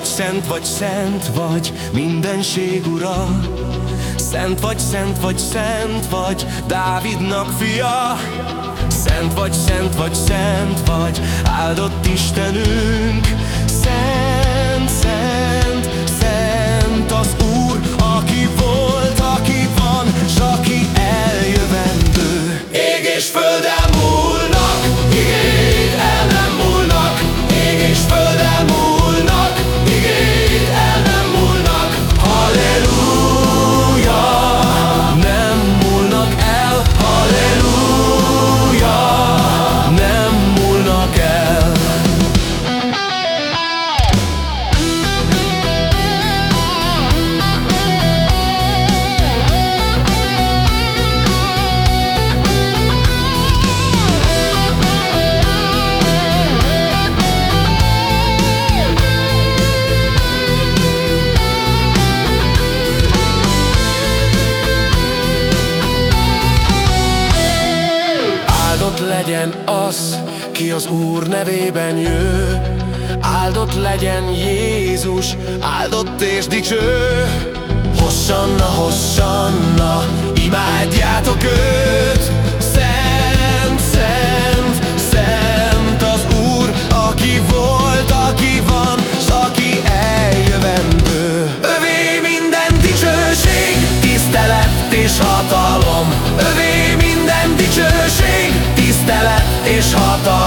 szent vagy, szent vagy, mindenség ura. Szent vagy, szent vagy, szent vagy, Dávidnak fia. Szent vagy, szent vagy, szent vagy, áldott Istenünk. Szent, legyen az, ki az Úr nevében jő. Áldott legyen Jézus, áldott és dicső. Hossanna, hossanna, imádjátok őt is hatalmas